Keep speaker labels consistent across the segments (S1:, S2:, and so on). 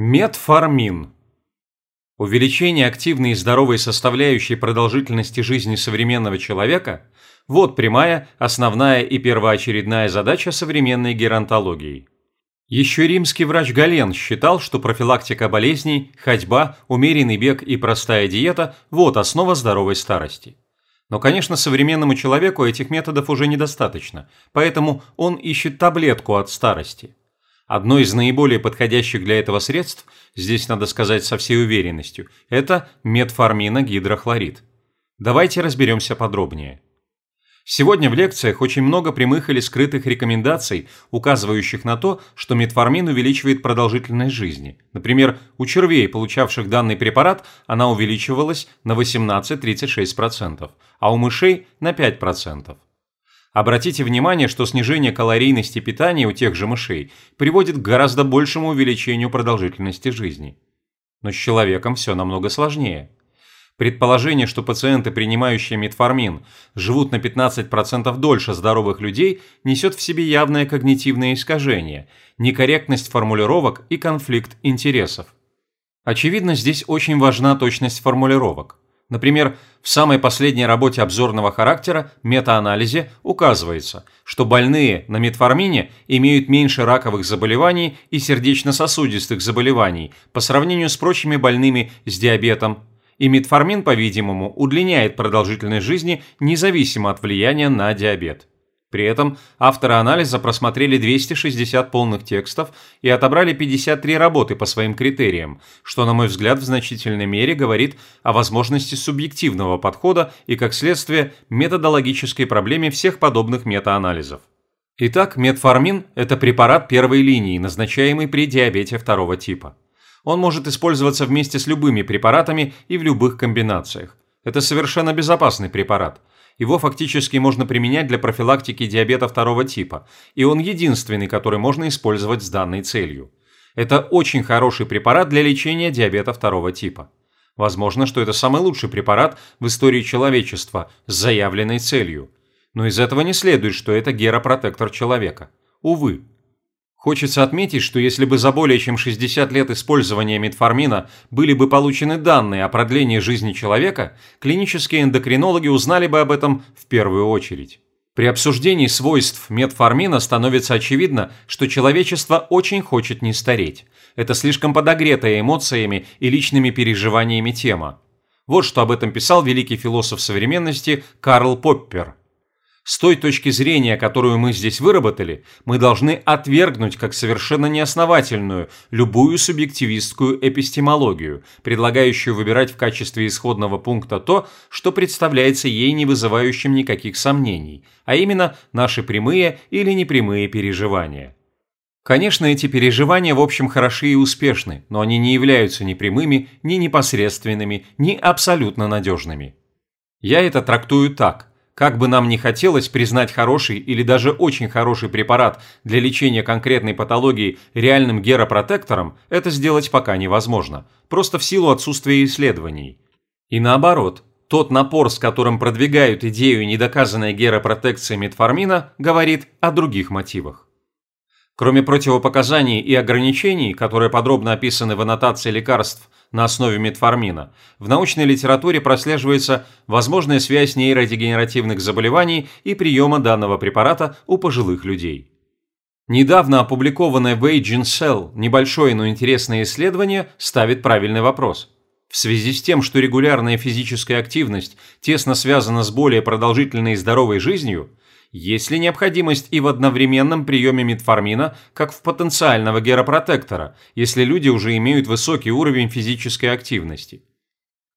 S1: Метформин. Увеличение активной и здоровой составляющей продолжительности жизни современного человека – вот прямая, основная и первоочередная задача современной геронтологии. Еще римский врач Гален считал, что профилактика болезней, ходьба, умеренный бег и простая диета – вот основа здоровой старости. Но, конечно, современному человеку этих методов уже недостаточно, поэтому он ищет таблетку от старости. Одно из наиболее подходящих для этого средств, здесь надо сказать со всей уверенностью, это метформиногидрохлорид. Давайте разберемся подробнее. Сегодня в лекциях очень много прямых или скрытых рекомендаций, указывающих на то, что метформин увеличивает продолжительность жизни. Например, у червей, получавших данный препарат, она увеличивалась на 18-36%, а у мышей – на 5%. Обратите внимание, что снижение калорийности питания у тех же мышей приводит к гораздо большему увеличению продолжительности жизни. Но с человеком все намного сложнее. Предположение, что пациенты, принимающие метформин, живут на 15% дольше здоровых людей, несет в себе явное когнитивное искажение, некорректность формулировок и конфликт интересов. Очевидно, здесь очень важна точность формулировок. Например, в самой последней работе обзорного характера метаанализе указывается, что больные на метформине имеют меньше раковых заболеваний и сердечно-сосудистых заболеваний по сравнению с прочими больными с диабетом, и метформин, по-видимому, удлиняет продолжительность жизни независимо от влияния на диабет. При этом авторы анализа просмотрели 260 полных текстов и отобрали 53 работы по своим критериям, что, на мой взгляд, в значительной мере говорит о возможности субъективного подхода и, как следствие, методологической проблеме всех подобных метаанализов. Итак, метформин – это препарат первой линии, назначаемый при диабете второго типа. Он может использоваться вместе с любыми препаратами и в любых комбинациях. Это совершенно безопасный препарат – его фактически можно применять для профилактики диабета второго типа, и он единственный, который можно использовать с данной целью. Это очень хороший препарат для лечения диабета второго типа. Возможно, что это самый лучший препарат в истории человечества с заявленной целью. Но из этого не следует, что это геропротектор человека. Увы. Хочется отметить, что если бы за более чем 60 лет использования метформина были бы получены данные о продлении жизни человека, клинические эндокринологи узнали бы об этом в первую очередь. При обсуждении свойств метформина становится очевидно, что человечество очень хочет не стареть. Это слишком подогретая эмоциями и личными переживаниями тема. Вот что об этом писал великий философ современности Карл Поппер – с той точки зрения, которую мы здесь выработали, мы должны отвергнуть как совершенно неосновательную любую субъективистскую эпистемологию, предлагающую выбирать в качестве исходного пункта то, что представляется ей не вызывающим никаких сомнений, а именно наши прямые или непрямые переживания. Конечно, эти переживания в общем хороши и успешны, но они не являются ни прямыми, ни непосредственными, ни абсолютно надежными. Я это трактую так. Как бы нам ни хотелось признать хороший или даже очень хороший препарат для лечения конкретной патологии реальным геропротектором, это сделать пока невозможно, просто в силу отсутствия исследований. И наоборот, тот напор, с которым продвигают идею недоказанной геропротекции метформина, говорит о других мотивах. Кроме противопоказаний и ограничений, которые подробно описаны в аннотации лекарств на основе метформина, в научной литературе прослеживается возможная связь нейродегенеративных заболеваний и приема данного препарата у пожилых людей. Недавно опубликованное в Aging Cell небольшое, но интересное исследование ставит правильный вопрос. В связи с тем, что регулярная физическая активность тесно связана с более продолжительной и здоровой жизнью, есть ли необходимость и в одновременном приеме метформина, как в потенциального геропротектора, если люди уже имеют высокий уровень физической активности?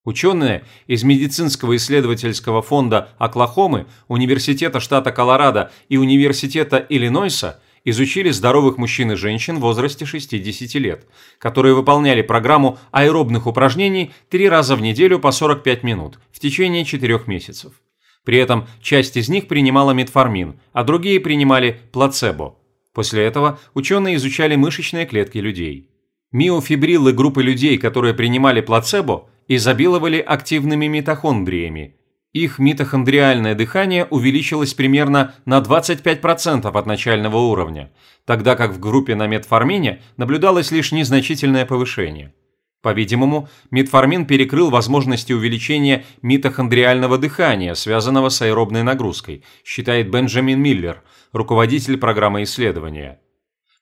S1: Ученые из медицинского исследовательского фонда Оклахомы, Университета штата Колорадо и Университета Иллинойса изучили здоровых мужчин и женщин в возрасте 60 лет, которые выполняли программу аэробных упражнений три раза в неделю по 45 минут в течение 4 месяцев. При этом часть из них принимала метформин, а другие принимали плацебо. После этого ученые изучали мышечные клетки людей. Миофибриллы группы людей, которые принимали плацебо, изобиловали активными митохондриями. их митохондриальное дыхание увеличилось примерно на 25% от начального уровня, тогда как в группе на метформине наблюдалось лишь незначительное повышение. По-видимому, метформин перекрыл возможности увеличения митохондриального дыхания, связанного с аэробной нагрузкой, считает Бенджамин Миллер, руководитель программы исследования.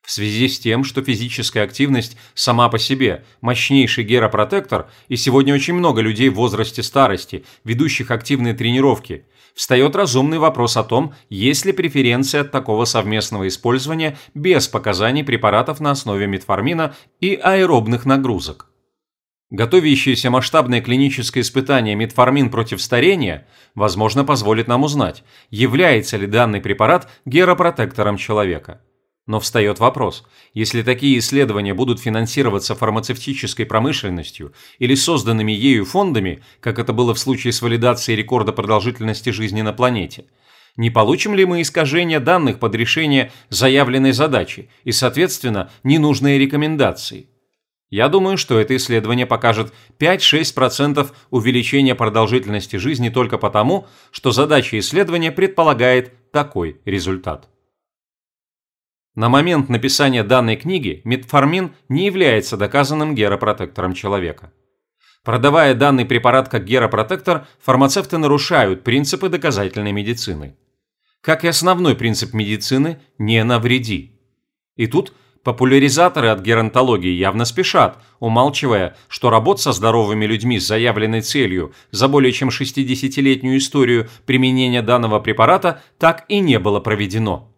S1: В связи с тем, что физическая активность сама по себе – мощнейший геропротектор, и сегодня очень много людей в возрасте старости, ведущих активные тренировки, встает разумный вопрос о том, есть ли преференция от такого совместного использования без показаний препаратов на основе метформина и аэробных нагрузок. Готовящееся масштабное клиническое испытание метформин против старения, возможно, позволит нам узнать, является ли данный препарат геропротектором человека. Но встает вопрос, если такие исследования будут финансироваться фармацевтической промышленностью или созданными ею фондами, как это было в случае с валидацией рекорда продолжительности жизни на планете, не получим ли мы искажения данных под решение заявленной задачи и, соответственно, ненужные рекомендации? Я думаю, что это исследование покажет 5-6% увеличения продолжительности жизни только потому, что задача исследования предполагает такой результат. На момент написания данной книги метформин не является доказанным геропротектором человека. Продавая данный препарат как геропротектор, фармацевты нарушают принципы доказательной медицины. Как и основной принцип медицины – не навреди. И тут популяризаторы от геронтологии явно спешат, умалчивая, что работ со здоровыми людьми с заявленной целью за более чем 60-летнюю историю применения данного препарата так и не было проведено.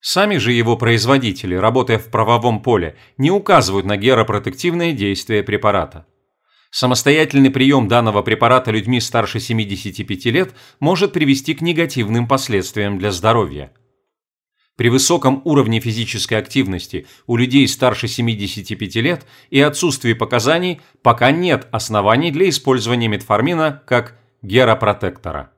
S1: Сами же его производители, работая в правовом поле, не указывают на геропротективные действия препарата. Самостоятельный прием данного препарата людьми старше 75 лет может привести к негативным последствиям для здоровья. При высоком уровне физической активности у людей старше 75 лет и отсутствии показаний пока нет оснований для использования метформина как геропротектора.